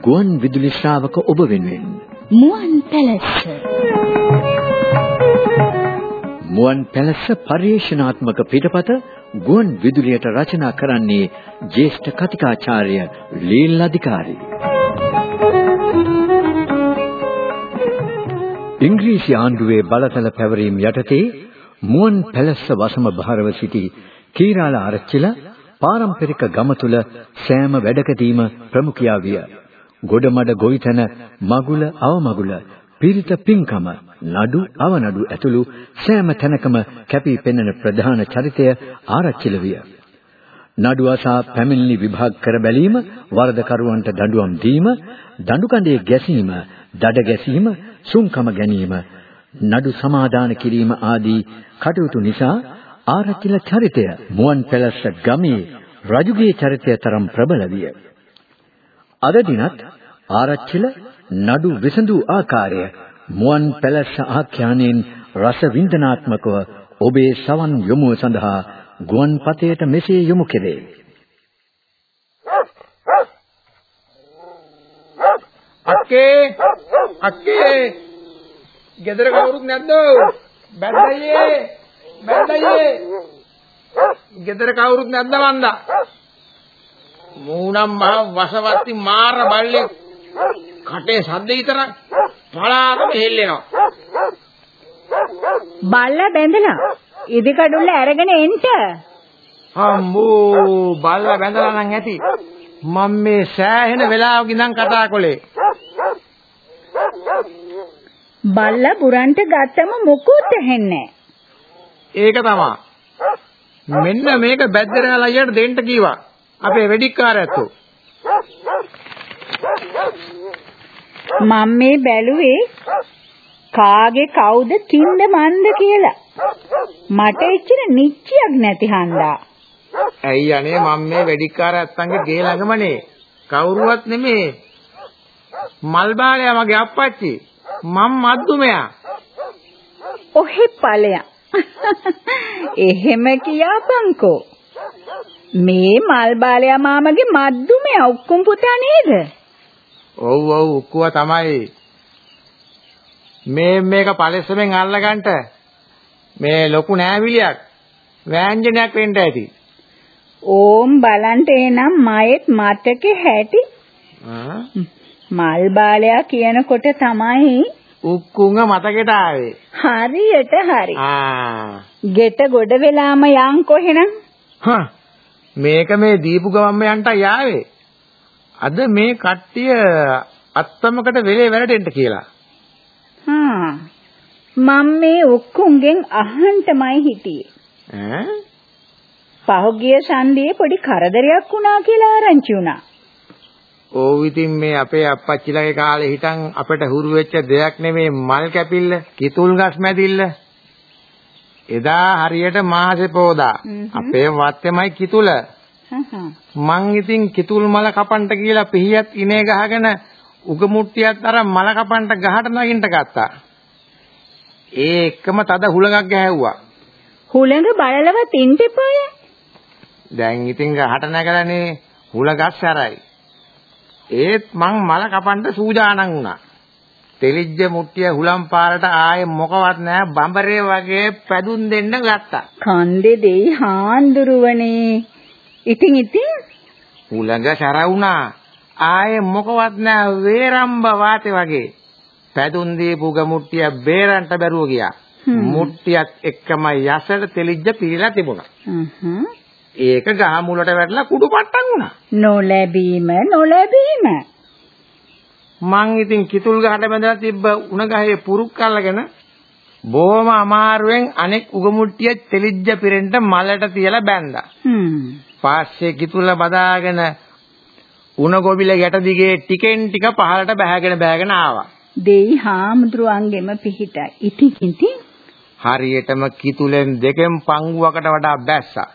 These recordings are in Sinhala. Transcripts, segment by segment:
ගුවන් විදුලි ශ්‍රාවක ඔබ වෙනුවෙන්. මුවන් පැලැස්ස. මුවන් පැලැස්ස පරිශනාත්මක පිටපත ගුවන් විදුලියට රචනා කරන්නේ ජ්‍යෙෂ්ඨ කතිකාචාර්ය ලීල් අධිකාරී. ඉංග්‍රීසි ආණ්ඩුවේ බලතල පැවරීම යටතේ මුවන් පැලැස්ස වසම භාරව සිටි කීරාල ආරච්චිලා පාරම්පරික ගම තුල සෑම වැඩකදීම ප්‍රමුඛයා විය. ගොඩමඩ ගොවිතැන මගුල අවමගුල පිරිත පින්කම නඩු අවනඩු ඇතුළු සෑම තැනකම කැපී පෙනෙන ප්‍රධාන චරිතය ආරච්චිල විය. නඩු අසා පැමිණිලි විභාග කර බැලීම, වරදකරුවන්ට දඬුවම් දීම, දඬු කඳේ ගැසීම, දඩ ගැසීම, සුන්කම ගැනීම, නඩු සමාදාන කිරීම ආදී කටයුතු නිසා ආරච්චිල චරිතය මුවන් පැලස්ස ගමේ රජුගේ චරිතය තරම් ප්‍රබල විය. අද දිනත් ආරච්චිල නඩු විසඳු ආකාරය මුවන් පැලස්ස ආඛ්‍යානෙන් රස වින්දනාත්මකව ඔබේ සවන් යොමුව සඳහා ගුවන්පතේට මෙසේ යොමු කෙරේ. අක්කේ අක්කේ ගෙදර කවුරුත් නැද්ද? බැද්දයේ බැද්දයේ ගෙදර කවුරුත් නැද්ද වන්දා? මූණම් මහ වසවත්ති මාර බල්ලෙක් කටේ සද්ද විතරක් පලාගෙන හෙල්ලෙනවා. බල්ලා බැඳලා ඉදිකඩුල්ල අරගෙන එන්න. අම්මෝ බල්ලා බැඳලා නම් ඇති. මම මේ සෑහෙන වෙලාවක ඉඳන් කතා කළේ. බල්ලා බුරන්ට ගත්තම මොකුත් ඇහෙන්නේ ඒක තමයි. මෙන්න මේක බැද්දරන අයියට දෙන්න කීවා. අපේ වෙඩික්කාරයත්තු. මම මේ බැලුවේ කාගේ කවුද කින්ද මන්ද කියලා. මට එච්චර නිච්චයක් නැති හන්දා. ඇයි අනේ මම මේ වෙඩික්කාරයත්තන්ගේ ගේ ළඟමනේ. කවුරුවත් නෙමේ. මල් බාලයා මගේ අප්පච්චි. මම මද්දුමයා. ඔහෙ ඵලයා. එහෙම කියාපන්කෝ. මේ මල් බාලයා මාමගේ මද්දුමේ ඔක්කුම් පුතා නේද? ඔව් ඔව් උක්කුව තමයි. මේ මේක පළෙස්සමෙන් අල්ලගන්න මේ ලොකු නෑවිලියක් වෑංජනයක් වෙන්න ඇති. ඕම් බලන්ට එනම් මයෙත් මතකේ හැටි. මල් බාලයා කියනකොට තමයි උක්කුංග මතකෙට ආවේ. හරියට හරි. ආ. ගෙට ගොඩ වෙලාම යන් කොහෙනම්? හා මේක මේ දීපු ගමම්ම යන්ට යාවේ. අද මේ කට්ටිය අත්තමකට වෙලේ වැඩටෙන්න කියලා. හා මම මේ ඔක්කොන්ගෙන් අහන්නමයි හිටියේ. ඈ? පහුගිය සන්ධියේ පොඩි කරදරයක් වුණා කියලා ආරංචි වුණා. ඕව ඉතින් මේ අපේ අප්පච්චිලගේ කාලේ හිටන් අපිට හුරු වෙච්ච දෙයක් නෙමේ මල් කැපිල්ල, කිතුල් ගස් මැදිල්ල. එදා හරියට මාසේ පෝදා අපේ වත්තේමයි කිතුල. මං ඉතින් කිතුල් මල කපන්ට කියලා පිහියත් ඉනේ ගහගෙන උගමුට්ටියත් අර මල කපන්ට ගහට නගින්න ගත්තා. ඒ එක්කම තද හුලඟක් ගැහැව්වා. හුලඟ බලලව තින්ට එපාය. දැන් ඉතින් ගහට නැගලානේ හුලඟක් සැරයි. ඒත් මං මල කපන්න සූදානම් වුණා. තෙලිජ්ජ මුට්ටිය හුලම් පාරට ආයේ මොකවත් නැහැ බඹරේ වගේ පැදුම් දෙන්න ගත්තා. කන්දේ දෙයි හාන්දුරුවනේ. ඉතින් ඉතින් හුලඟ සැර වුණා. ආයේ මොකවත් නැහැ වේරම්බ වාතේ වගේ. පැදුම් දීපු ගමුට්ටිය බේරන්ට බැරුව ගියා. මුට්ටියත් එක්කම යසට තෙලිජ්ජ පිරීලා තිබුණා. ඒක ගහ මුලට වැටලා කුඩු පට්ටම් වුණා. නොලැබීම නොලැබීම. මං ඉතින් කිතුල් ගහට බැඳලා තිබ්බ උණ ගහේ පුරුක් අල්ලගෙන බොහොම අමාරුවෙන් අනෙක් උගමුට්ටිය තෙලිජ්ජ පිරෙන්න මලට තියලා බැන්දා. හ්ම්. පස්සේ කිතුල බදාගෙන උණ ගොබිල ගැට දිගේ ටිකෙන් ටික පහළට බැහැගෙන බැහැගෙන ආවා. දෙයි හාමුදුරුවන්ගෙම පිහිටයි. ඉතින් ඉතින් හරියටම කිතුලෙන් දෙකෙන් පංගුවකට වඩා බැස්සා.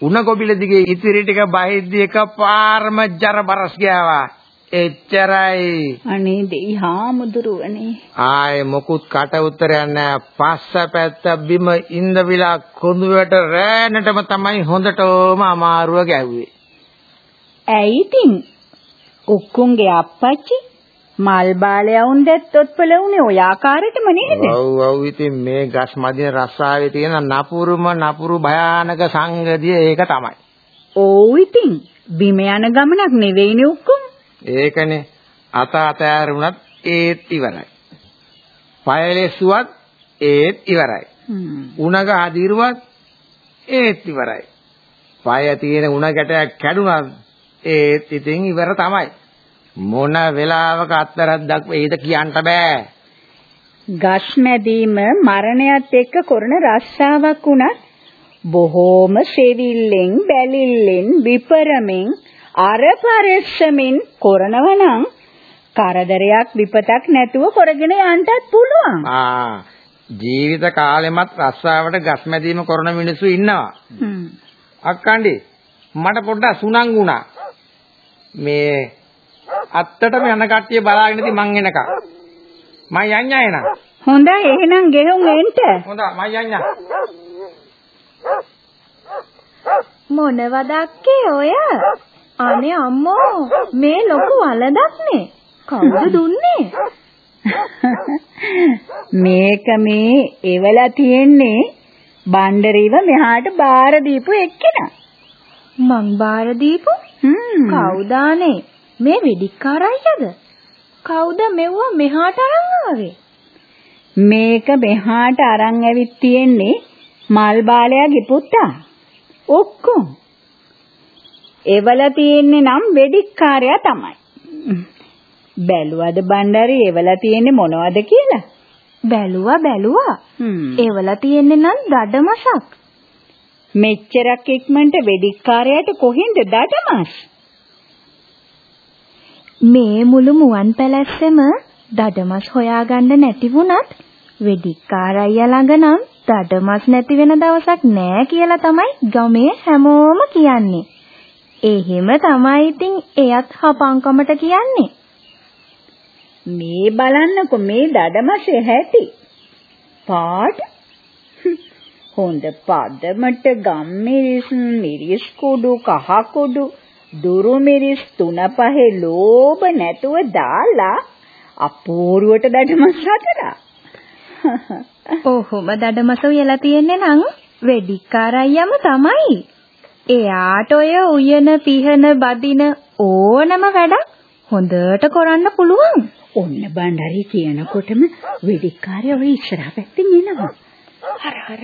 උණ ගොබිල දිගේ ඉතිරි ටික බහිද්දි එකපාරම ජරබරස් ගෑවා. එච්චරයි. අනේ දෙයි හාමුදුරුවනේ. ආයේ මොකුත් කට උත්තරයක් නැහැ. පස්ස පැත්ත බිම ඉඳවිලා කොඳුවට රෑනටම තමයි හොඳටම අමාරුව ගැව්වේ. ඇයි ඉතින්? උක්කුන්ගේ අප්පච්චි මල් බාලයවුන් දැත්තොත් පළ උනේ ඔය ආකාරයටම නේද? ඔව් ඔව් ඉතින් මේ ගස් මදින රස්සාවේ තියෙන නපුරුම නපුරු භයානක සංගතිය ඒක තමයි. ඔව් ඉතින් බිම යන ගමනක් නෙවෙයිනේ උක්කුන්. ඒකනේ අත අතෑරුණත් ඒත් ඉවරයි. පයලෙස්සුවත් ඒත් ඉවරයි. උණග අදිරුවත් ඒත් ඉවරයි. පය තියෙන උණ ගැටයක් කැඩුනත් ඒත් ඉතින් ඉවර තමයි. මොන වෙලාවක අත්තරක් වෙයිද කියන්න බෑ. ගස් මැදීම මරණයත් එක්ක කරන රස්සාවක් වුණත් බොහෝම සෙවිල්ලෙන් බැලිල්ලෙන් විපරමෙන් අර පරිස්සමින් කරනවනම් කරදරයක් විපතක් නැතුව කරගෙන යන්නත් පුළුවන්. ආ ජීවිත කාලෙමත් රස්සාවට ගස් මැදීම කරන මිනිස්සු ඉන්නවා. අක්කණ්ඩි මට පොඩ්ඩක් සුණං වුණා. මේ අත්තටම යන කට්ටිය බලාගෙන ඉතින් මං එනකම්. මං යඤ්ඤා එන. හොඳයි එහෙනම් ගෙහුම් එන්න. හොඳයි මං යඤ්ඤා. මොනවදක්කේ ඔය? අනේ අම්මෝ මේ ලොකු වලදක්නේ. කවුද දුන්නේ? මේක මේ එවලා තියෙන්නේ බණ්ඩරීව මෙහාට බාර දීපු එක්කෙනා. මං බාර දීපු? කවුදානේ? මේ වෙඩික්කාර අයියද? කවුද මෙව්ව මෙහාට අරන් ආවේ? මේක මෙහාට අරන් ඇවිත් තියෙන්නේ මල් බාලයාගේ පුතා. ඔක්කොම. එවලා තියෙන්නේ නම් වෙඩික්කාරයා තමයි. බැලුවද බණ්ඩාරි එවලා තියෙන්නේ මොනවද කියලා? බැලුවා බැලුවා. එවලා තියෙන්නේ නම් දඩමසක්. මෙච්චරක් ඉක්මනට වෙඩික්කාරයාට කොහෙන්ද දඩමස්? මේ මුළු මුවන් පැලැස්සෙම දඩමස් හොයාගන්න නැති වුණත් වෙඩික්කාර අයියා ළඟ නම් දඩමස් නැති වෙන දවසක් නෑ කියලා තමයි ගමේ හැමෝම කියන්නේ. එහෙම තමයි ඉතින් එයත් හපංකමට කියන්නේ. මේ බලන්නකො මේ දඩමසේ හැටි. පාට හොඳ පදමට ගම්මිරිස් මිරිස් කුඩු කහ කුඩු දුරු මිරිස් තුන පහේ ලෝභ නැතුව දාලා අපූර්වට දඩමස් හදලා. ඔහොම දඩමස උයලා තියෙන්නේ නම් වෙඩික්කාර අයියම තමයි. එයාට ඔය උයන පිහන බදින ඕනම වැඩක් හොඳට කරන්න පුළුවන්. ඔන්න බණ්ඩාරි කියනකොටම වෙඩික්කාරය ඔය ඉස්සරහ පැත්තෙන් එනවා. හර හර.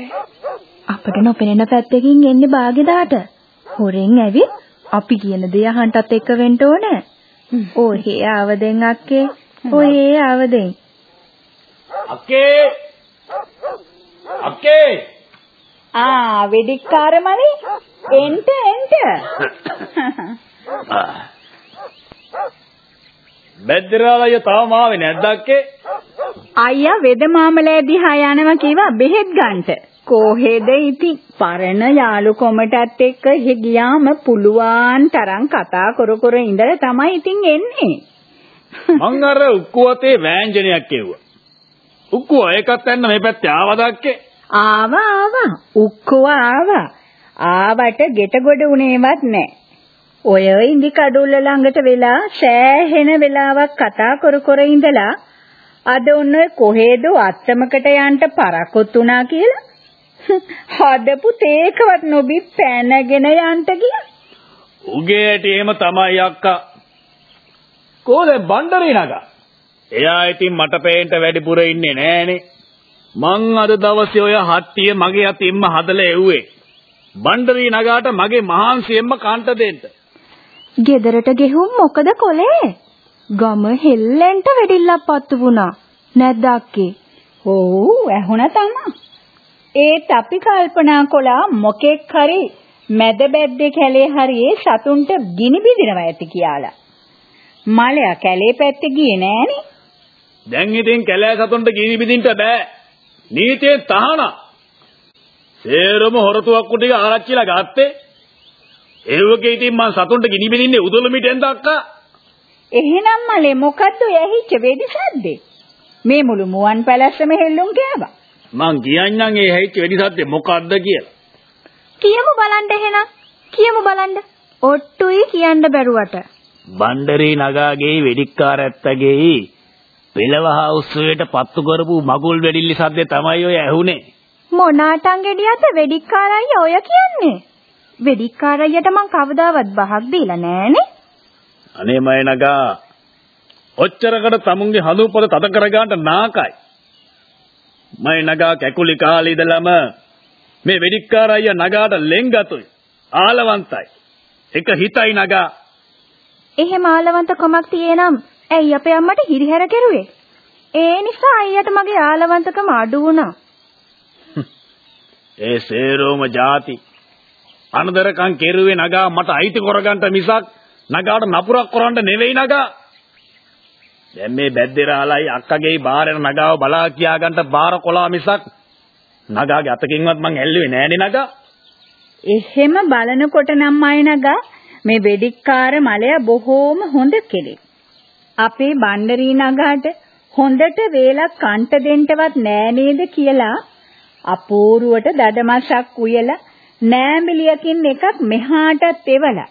අපිට නොපෙනෙන පැත්තකින් එන්නේ බාගෙදාට. හොරෙන් ඇවිත් අපි කියන දේ අහන්නත් එක්ක වෙන්න ඕනේ. ඔහේ ආවදෙන් අක්කේ. ඔහේ ආවදෙන්. අක්කේ අක්කේ ආ වෙඩික්කාර මලි එන්ට. එන්ට බෙද්දරාලය තාම ආවේ නැද්ද අක්කේ අයියා වෙද මාමලෑ දිහා යනවා කිව්වා බෙහෙත් ගන්නට. කොහෙද ඉතින් පරණ යාළු කොමටත් එක්ක ගියාම පුළුවන් තරම් කතා කර කර ඉඳලා තමයි ඉතින් එන්නේ. මං අර උක්කුවතේ වෑංජනයක් කෙව්වා උක්කුව ඒකත් එන්න මේ පැත්තේ ආවදක්කේ ආවා ආවා උක්කුව ආවා ආවට ගෙට ගොඩ උනේවත් නැහැ ඔය ඉඳි කඩුල්ල ළඟට වෙලා සෑහෙන වෙලාවක් කතා කර කර ඉඳලා අද ඔන්න කොහෙද අත්තමකට යන්න පරක්කුත් උනා කියලා හදපු තේකවත් නොබි පැනගෙන යන්න ගියා. උගේ ඇටි එහෙම තමයි අක්කා. කොහෙද බණ්ඩරේ නගා? එයා ඉතින් මට පේන්න වැඩිපුර ඉන්නේ නෑනේ. මං අද දවසේ ඔය හට්ටිය මගේ අතින්ම හදලා එව්වේ. බණ්ඩරේ නගාට මගේ මහාන්සියෙන්ම කාන්ට දෙන්න. ගෙදරට ගෙහුම් මොකද කොලේ? ගම හෙල්ලෙන්ට වෙඩිල්ලක් පත්තු වුණා. නැද්ද අක්කේ? ඔව් ඇහුණා තමයි. ඒත් අපි කල්පනා කළා මොකෙක් හරි මැද බැද්දේ කැලේ හරියේ සතුන්ට ගිනි බිඳිනවා ඇති කියලා. මලයා කැලේ පැත්තේ ගියේ නෑනේ. දැන් ඉතින් කැලෑ සතුන්ට ගිනි බිඳින්න බෑ. නීතියේ තහනම්. සේරම හොරතුවක් කුටික ආරච්චිලා ගත්තේ. ඒවගේ ඉතින් මං සතුන්ට ගිනි බිඳින්නේ උදළු මිටෙන්ද අක්කා? එහෙනම් මලේ මොකද්ද ඇහිච්ච වෙඩි සද්දේ? මේ මුළු මුවන් පැලැස්සම හෙල්ලුම් කෑවා. මං කියන්නම් ඒ හැයිච්ච වෙඩි සද්දේ මොකද්ද කියලා. කියමු බලන්න එහෙනම්. කියමු බලන්න. ඔට්ටුයි කියන්න බැරුවට. බණ්ඩරේ නගාගේ වෙඩික්කාරැත්තගේ පෙළවහ උත්සවයට පත්තු කරපු මගුල් වෙඩිල්ලි සද්දේ තමයි ඔය ඇහුනේ. මොනාටන් ගෙඩියත වෙඩික්කාරයි ඔය කියන්නේ. වෙඩික්කාරයියට මං කවදාවත් බහක් දීලා නෑනේ. අනේ මය නගා ඔච්චරකට තමුන්ගේ හඳුපොත තද කරගන්න නාකයි. මය නගා කැකුලි කාලේ ඉඳලම මේ වෙඩික්කාර අයියා නගාට ලෙන්ගතුයි. ආලවන්තයි. එක හිතයි නගා. එහෙම ආලවන්තකමක් තියෙනම් ඇයි අපේ අම්මට හිරිහැර කෙරුවේ? ඒ නිසා අයියට මගේ ආලවන්තකම අඩු වුණා. ඒ සේරෝම ಜಾති අනදරකම් කෙරුවේ නගා මට අයිති කරගන්න මිසක් නගාට නපුරක් කරන්න නෙවෙයි නගා. දැන් මේ බැද්දේරාලයි අක්කගේ බාරේන නගාව බලා කියා ගන්න බාර කොලා මිසක් නගාගේ අතකින්වත් මං ඇල්ලුවේ නෑනේ නගා. එහෙම බලනකොට නම් අය නගා මේ වෙඩික්කාර මලයා බොහෝම හොඳ කෙනෙක්. අපේ බණ්ඩරී නගාට හොඳට වේලක් කන්ට දෙන්නවත් නෑ නේද කියලා අපූරුවට දඩමසක් උයලා නෑමිලියකින් එකක් මෙහාටත් එවලා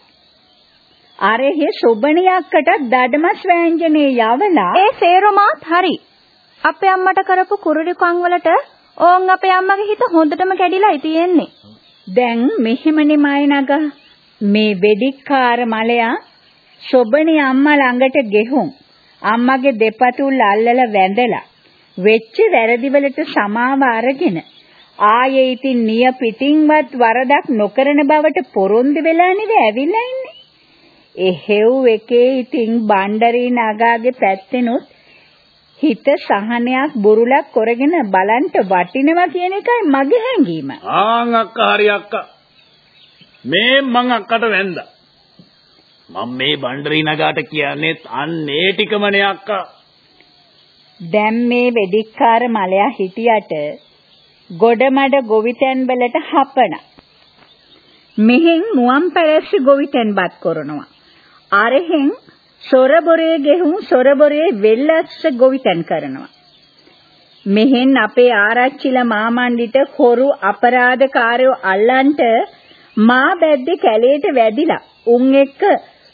අරෙහි සොබණියක්කට දඩමස් වෑංජනේ යවලා ඒ සේරමාත් හරි. අපේ අම්මට කරපු කුරුඩි කන් වලට ඕන් අපේ අම්මගේ හිත හොඳටම කැඩිලායි තියෙන්නේ. දැන් මෙහෙමනේ මයි නග මේ වෙඩික්කාර මලයා සොබණි අම්මා ළඟට ගෙහුම් අම්මගේ දෙපතුල් අල්ලලා වැඳලා වෙච්ච වැරදි වලට සමාව අරගෙන ආයේ ඉතින් නිය පිටින්වත් වරදක් නොකරන බවට පොරොන්දු වෙලා නෙවෙයි ඇවිල්ලා ඉන්නේ. එහෙව් එකේ ඉතින් බණ්ඩරී නගාගේ පැත්තෙනුත් හිත සහනයක් බුරුලක් කරගෙන බලන්ට වටිනවා කියන එකයි මගේ හැඟීම. ආන් අක්කා හරි අක්කා. මේ මං අක්කට වැන්දා. මම මේ බණ්ඩරී නගාට කියන්නේ අන්නේ ටිකමනේ අක්කා. දැන් මේ වෙදික්කාර මලයා හිටියට ගොඩමඩ ගොවිතැන් වලට හපන. මෙහෙන් මුවන් පැලැස්ස ගොවිතැන්පත් කරනවා. අරහෙන් සොරබොරේ ගෙහුම් සොරබොරේ වෙල්ලස්ස ගොවිතැන් කරනවා. මෙහෙන් අපේ ආරච්චිලා මාමණ්ඩිට කොරු අපරාධකාරයෝ අල්ලන්ට මා බැද්දේ කැලේට වැදිලා උන් එක්ක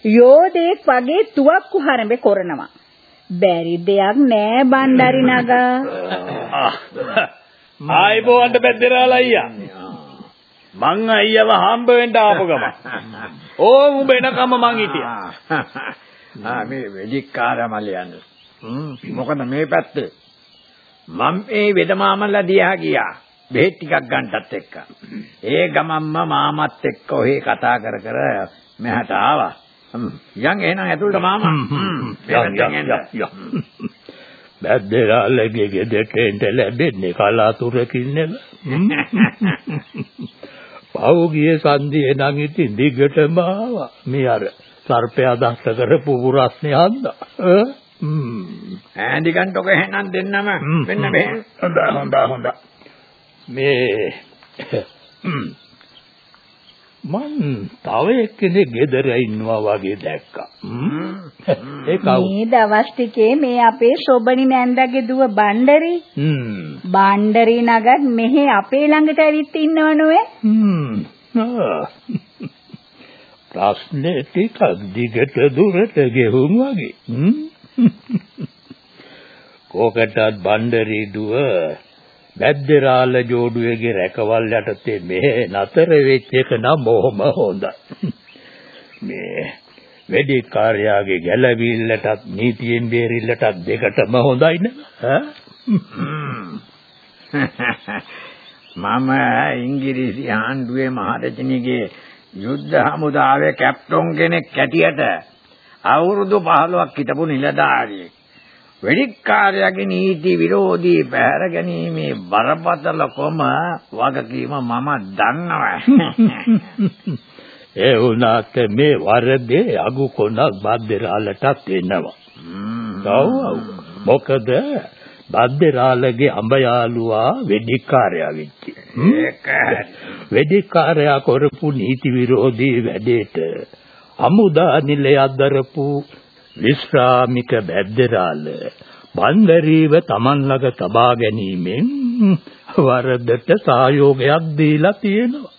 යෝධෙක් වගේ තුවක්කු හරඹේ කරනවා. බැරි දෙයක් නෑ බණ්ඩරි නගා. ආයිබෝන්ට බැද්දරාලා අයියා. මං අයියව හම්බ වෙන්න ආපු ගම. ඕම් උඹ එනකම මං හිටියා. ආ මේ වෙදිකාර මලයන්. මොකද මේ පැත්තේ මම මේ වෙදමාමල්ලා දිහා ගියා. බෙහෙත් ටිකක් ගන්නටත් එක්ක. ඒ ගමම්ම මාමත් එක්ක ඔහේ කතා කර කර මෙහාට ආවා. යන් එහෙනම් ඇතුළට මාමා. යන් යන් යන්. බැද්දරාලගේ ගෙදරට ලැබෙන්නේ කලාතුරකින් නෙවෙයි. පෞගිය සන්දියේ නම් ඉතින් දිගටම ආවා. මේ අර සර්පයා දස්ත කරපු පුරස්නේ හන්දා. ඈඳි ගන්නකො එහෙනම් දෙන්නම වෙන්න බෑ. හොඳ හොඳ හොඳ. මේ මං තව එක්කෙනෙක් ගෙදර ඉන්නවා වගේ දැක්කා. ඒ කවුද? මේ දවස් ටිකේ මේ අපේ සොබනි නැන්දගේ දුව බණ්ඩරි. හ්ම්. බණ්ඩරි නගත් මෙහෙ අපේ ළඟට ඇවිත් ඉන්නව නොවේ. හ්ම්. ප්‍රශ්නේ ටිකක් දිගට දුරට ගෙහුම් වගේ. හ්ම්. කෝකටත් බණ්ඩරි දුව බැද්දරාල ජෝඩුවේගේ රැකවල් යටතේ මෙහෙ නතර වෙච්ච එක නම් බොහොම හොඳයි. මේ වැඩි කාර්යාගේ ගැළවිල්ලටත් නීතියෙන් බේරිල්ලටත් දෙකටම හොඳයි නේද? මම ඉංග්‍රීසි ආණ්ඩුවේ මහරජනිගේ යුද්ධ හමුදාවේ කැප්ටන් කෙනෙක් කැටියට අවුරුදු 15ක් හිටපු නිලධාරියෙක්. වෙඩික්කාරයාගේ නීති විරෝධී පැහැර ගැනීමේ බරපතලකම වගකීම මම දන්නවා. ඒ වුණාට මේ වරදේ අගු කොනක් බද්දරාලටත්. ඔව් ඔව්. මොකද බද්දරාලගේ අඹ යාළුවා වෙඩික්කාරයා වෙච්චි. ඒක වෙඩික්කාරයා කරපු නීති විරෝධී වැඩේට අමුදා නිලයක් දරපු විශ්‍රාමික බැද්දරාල බන්දරීව Taman ළඟ තබා ගැනීමෙන් වරදට සහයෝගයක් දීලා තියෙනවා.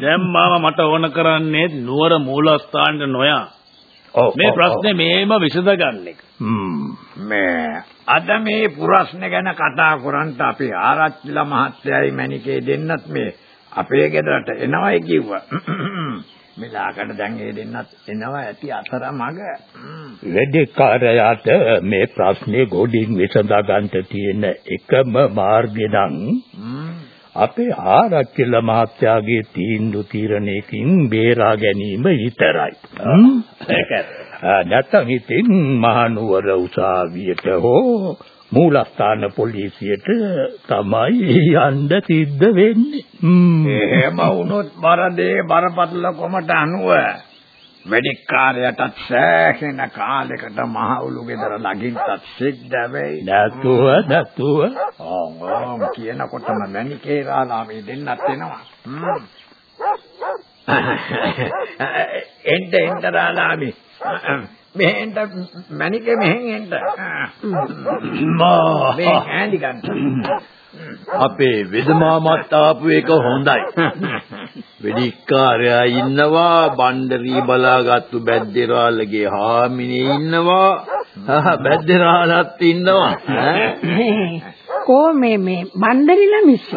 දැන් මාව මට ඕන කරන්නේ නුවර මූලස්ථානට නොයා මේ ප්‍රශ්නේ මේම විසඳගන්න එක. මේ අද මේ පුරස්න ගැන කතා කරන්ට අපි ආරච්චිලා මහත්තයයි මණිකේ දෙන්නත් මේ අපේ ගෙදරට එනවයි කිව්වා. මෙලාකට දැන් ඒ දෙන්නත් එනවා ඇති අතර මග. වැඩකාරයාට මේ ප්‍රශ්නේ ගොඩින් විසඳා ගන්නට තියෙන එකම මාර්ගය නම් අපේ ආරච්චිල මහත්තයාගේ තීන්දුව තීරණයකින් බේරා ගැනීම විතරයි. නැත්නම් ඉතින් මහනුවර උසාවියට හෝ මූලස්ථාන පොලිසියට තමයි යන්න සිද්ධ වෙන්නේ. එහෙම වුණොත් බරදේ බරපතල කොමට අනුව වෙඩික්කාරයටත් සෑහෙන කාලයකට මහවුලු ගෙදර ළඟින්ටත් සිද්ධ වෙයි. නැතුව නැතුව ඕම් කියනකොටම මණිකේ රාලා මේ දෙන්නත් එනවා. එන්න එන්න රාලාමි. මෙහෙන්ට මණිකේ මෙහෙන් එන්න. මා මේ හෑන්ඩි ගන්න. අපේ වෙදමාමත් ආපු එක හොඳයි. වෙඩික්කාරයා ඉන්නවා, බණ්ඩරී බලාගත්තු බැද්දේරාලගේ හාමිනේ ඉන්නවා, බැද්දේරාලත් ඉන්නවා. කෝ මේ මේ බණ්ඩරිලා මිස්සි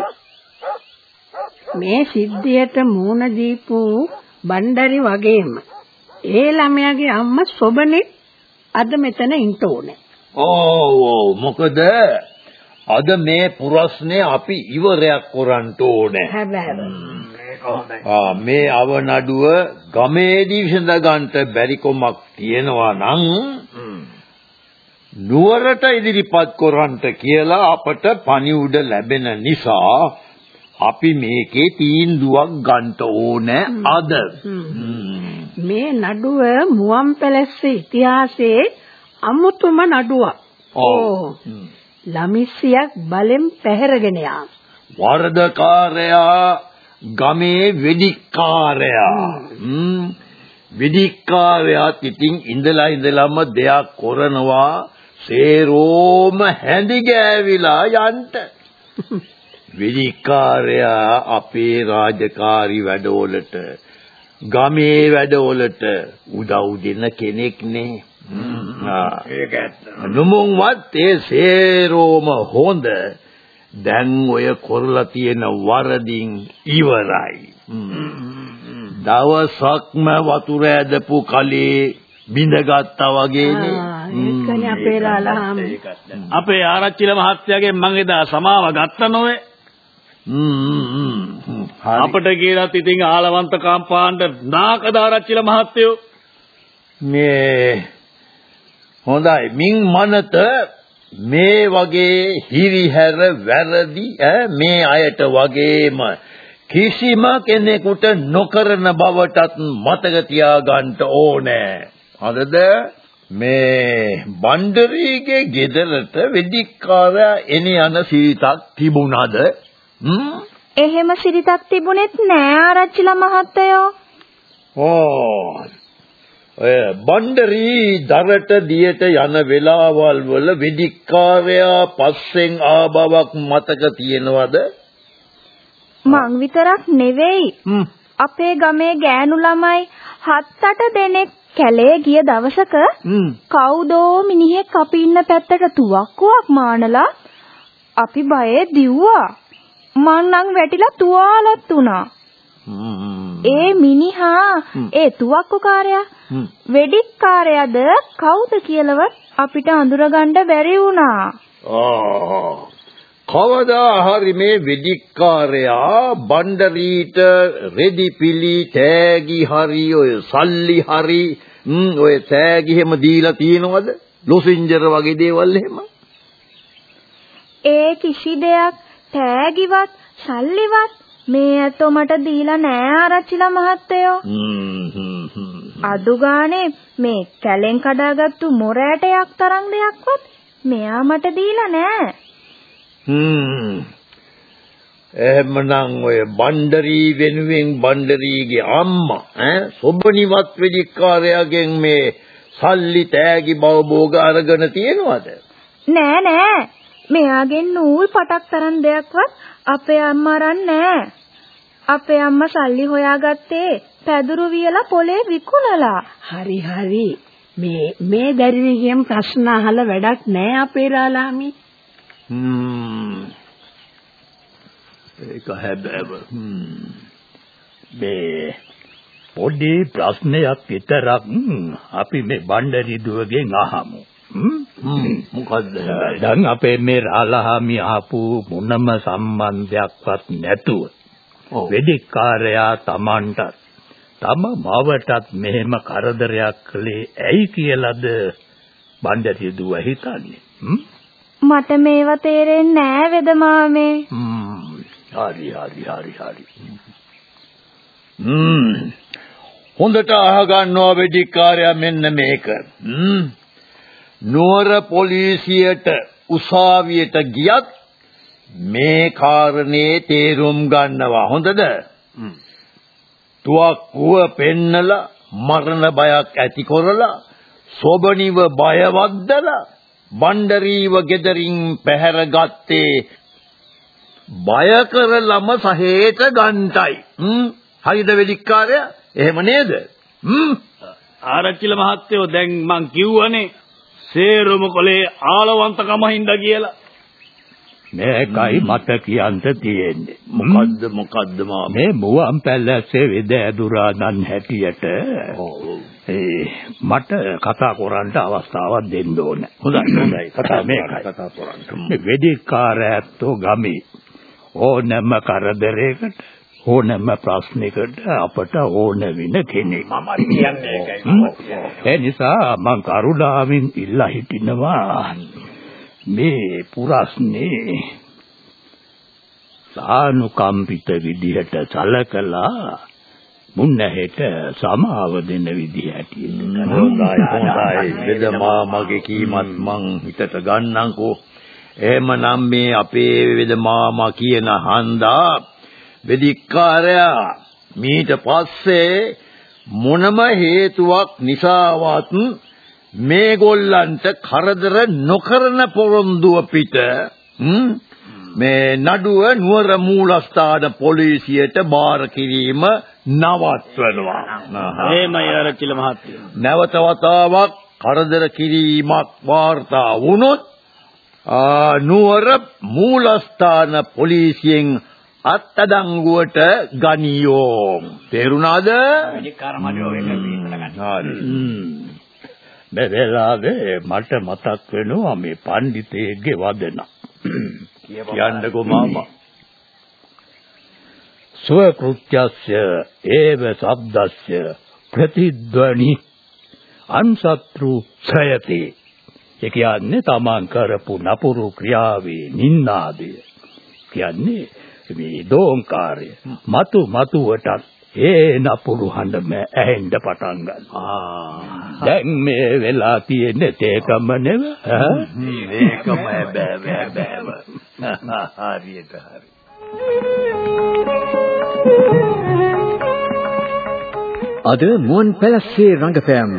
මේ සිද්ධියට මූණ දීපු බණ්ඩරි වගේම ඒ ළමයාගේ අම්මා සොබනේ අද මෙතන ඉන්න ඕනේ. ඔව් ඔව්. මොකද අද මේ පුරස්නේ අපි ඉවරයක් කරන්න ඕනේ. හැබැයි. ආ මේ අවනඩුව ගමේදී විසඳ ගන්නට බැරි කොමක් තියෙනවා නම් නුවරට ඉදිරිපත් කරන්නට කියලා අපට පණිවුඩ ලැබෙන නිසා අපි මේකේ තීන්දුවක් ගන්න ඕනේ අද. මේ නඩුව මුවන් පැලස්ස ඉතිහාසයේ අමුතුම නඩුවක්. ඔව්. ළමිස්සියක් බලෙන් පැහැරගෙන යා. වර්ධකාරයා ගමේ වෙඩික්කාරයා. හ්ම්. වෙඩික්කාරයාත් ඉතින් ඉඳලා ඉඳලම දෙයක් කරනවා සේරෝම හැඳි ගෑවිලා යන්ට. වෙඩික්කාරයා අපේ රාජකාරි වැඩවලට ගමේ වැඩවලට උදව් දෙන කෙනෙක් නේ. ඒක ඇත්ත. නොමුන්වත් ඒ සේරෝම හොඳ දැන් ඔය කරලා තියෙන වරදින් ඉවරයි. දවසක්ම වතුර ඇදපු කලේ බිඳගත්තා වගේනේ. ඒකනේ අපේ ආරච්චිල මහත්තයාගෙන් මං එදා සමාව ගත්ත නොවේ. අපට කියලාත් ඉතින් ආලවන්ත කම්පාණ්ඩ නාකද ආරච්චිල මහත්තයෝ මේ හොඳයි මින් මනත මේ වගේ හිරිහැර වැරදි මේ අයට වගේම කිසිම කෙනෙකුට නොකරන බවටත් මතක තියාගන්න ඕනේ. හරිද? මේ බණ්ඩරීගේ ගෙදරට වෙදිකාරයා එන යන සිරිතක් තිබුණාද? හ්ම්? එහෙම සිරිතක් තිබුණෙත් නෑ ආරච්චිලා මහත්තයෝ. ඕ ඔය බණ්ඩරී දරට දියට යන වෙලාවල් වල වෙදිකාරයා පස්සෙන් ආබවක් මතක තියෙනවද? මං විතරක් නෙවෙයි. අපේ ගමේ ගෑනු ළමයි හත් අට දෙනෙක් කැලේ ගිය දවසක කවුදෝ මිනිහෙක් අපි ඉන්න පැත්තට තුවක්කුවක් මානලා අපි බයේ දිව්වා. මං නම් වැටිලා තුවාලත් වුණා. ඒ මිනිහා ඒ තුවක්කුකාරයා වෙඩික්කාරයාද කවුද කියලාවත් අපිට අඳුරගන්න බැරි වුණා. කවදා හරි මේ වෙදිකාරයා බණ්ඩරීට රෙදි පිලි තෑගි හරි ඔය සල්ලි හරි ඔය තෑගි හැම දීලා තියෙනවද? ලොසින්ජර් වගේ දේවල් එහෙම. ඒ කිසි දෙයක් තෑගිවත් සල්ලිවත් මේ ඇත්තෝ මට දීලා නෑ ආරච්චිලා මහත්තයෝ. අඩු ගානේ මේ කැලෙන් කඩාගත්තු මොරෑටයක් තරම් දෙයක්වත් මෙයා මට දීලා නෑ. හ්ම්. එහෙමනම් ඔය බණ්ඩරී වෙනුවෙන් බණ්ඩරීගේ අම්මා ඈ සොබනිවත් වෙදිකාරයාගෙන් මේ සල්ලි තෑගි බව භෝග අරගෙන තියනවද? නෑ නෑ. මෙයාගෙන් නූල් පටක් තරම් දෙයක්වත් අපේ අම්මා රන් නෑ. අපේ අම්මා සල්ලි හොයාගත්තේ පැදුරු වියලා පොලේ විකුණලා. හරි හරි. මේ මේ දැරිවිගෙන් ප්‍රශ්න අහලා වැඩක් නෑ අපේ රාලාමි. හ්ම්. ඒක හැබෑව. හ්ම්. මේ පොඩි ප්‍රශ්නයක් විතරක් අපි මේ බණ්ඩරි දුවගෙන් අහමු. මොකද්ද දැන් අපේ මේ රාලහාමි ආපු මොනම සම්බන්ධයක්වත් නැතුව වෙදිකාරයා Tamanට තම මවටත් මෙහෙම කරදරයක් කළේ ඇයි කියලාද බණ්ඩරි දුව හිතන්නේ? මට මේව තේරෙන්නේ නෑ වෙද මාමේ හරි හරි හරි හරි. හ්ම්. හොඳට අහගන්නවා වෙදිකාරයා මෙන්න මේක. හ්ම් නුවර පොලිසියට උසාවියට ගියත් මේ කාරණේ තේරුම් ගන්නවා. හොඳද? තුවක්කුව පෙන්නලා මරණ බයක් ඇති කරලා සොබනිව බයවද්දලා බණ්ඩරීව ගෙදරින් පැහැරගත්තේ බය කරලම සහේත ගන්ටයි. හරිද වෙලික්කාරයා? එහෙම නේද? ආරච්චිල මහත්තයෝ දැන් මං කිව්වනේ සේරම කොලේ ආලවන්තකම හින්දා කියලා. මේකයි මට කියන්න තියෙන්නේ. මොකද්ද මොකද්ද මා? මේ මුවන් පැලැස්සේ වෙද ඇදුරා නම් හැටියට ඒ මට කතා කරන්න අවස්ථාවක් දෙන්න ඕන. හොඳයි හොඳයි. කතා මේකයි. කතා කරන්න. මේ වෙදිකාර ඇත්තෝ ගමේ. ඕනෑම කරදරයකට ඕනෑම ප්‍රශ්නයකට අපට ඕන වෙන කෙනෙක්. මම කියන්නේ ඒකයි. ඒ නිසා මං කරුණාවෙන් ඉල්ලා හිටිනවා. මේ පුරස්නේ සානුකම්පිත විදිහට සලකලා මුන්නහෙට සමාව දෙන විදිහ හැටියට හොඳයි වෙදමා මගේ කීමත් මං හිතට ගන්නම්කෝ. එහෙමනම් මේ අපේ වෙදමාමා කියන හන්දා වෙදික්කාරයා මීට පස්සේ මොනම හේතුවක් නිසාවත් මේගොල්ලන්ට කරදර නොකරන පොරොන්දුව පිට මේ නඩුව නුවර මූලස්ථාන පොලිසියට බාර කිරීම නවත්වනවා. එහෙමයි ආරච්චිල මහත්තයෝ. නැවත වතාවක් කරදර කිරීමක් වාර්තා වුණොත් නුවර මූලස්ථාන පොලිසියෙන් අත්අඩංගුවට ගනියෝ. තේරුණාද? මේ වෙලාවේ මට මතක් වෙනවා මේ පඬිතේගේ වදන. කියන්නකෝ මාමා. ස්වකෘත්‍යස්ය ඒව සබ්දස්ය ප්‍රතිද්වනි අන්සත්‍රු ඡයති. ඒ කියන්නේ තමන් කරපු නපුරු ක්‍රියාවේ නින්නාදය. කියන්නේ මේ දෝංකාරය මතු මතුවටත් ඒ නපුරු හඬම ඇහෙන්න පටන් ගන්නවා. දැන් මේ වෙලා තියෙන්නේ තේකම නෙව. ඒකම බෑ බෑ බෑ. හරියට හරි. අද මුවන් පැලස්සේ රංගපෑම්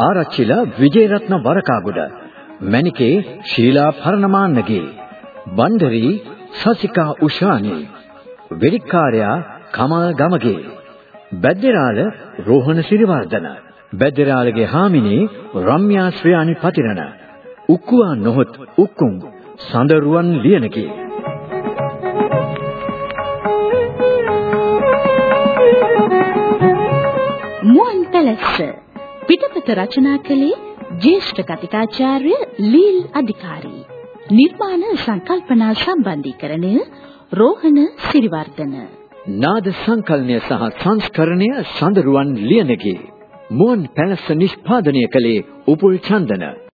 ආරච්චිලා විජේරත්න වරකාගොඩ මණිකේ ශීලා පරණමාන්නගේ බණ්ඩරි සසිකා උෂානි වෙලිකාර්යා කමල් ගමගේ බැද්දරාල රෝහණ සිරිවර්ධන බැද්දරාලගේ හාමිනේ රම්‍යා ශ්‍රයානි පතිරණ උක්කුවා නොහොත් උක්කුම් සඳරුවන් ලියනගේ මුවන් පැලස්ස පිටපත රචනා කළේ ජ්‍යෙෂ්ඨ කතිකාචාර්ය ලීල් අධිකාරී. නිර්මාණ සංකල්පනා සම්බන්ධීකරණය රෝහණ සිරිවර්ධන. නාද සංකලනය සහ සංස්කරණය සඳරුවන් ලියනගේ. මුවන් පැලස්ස නිෂ්පාදනය කළේ උපුල් චන්දන.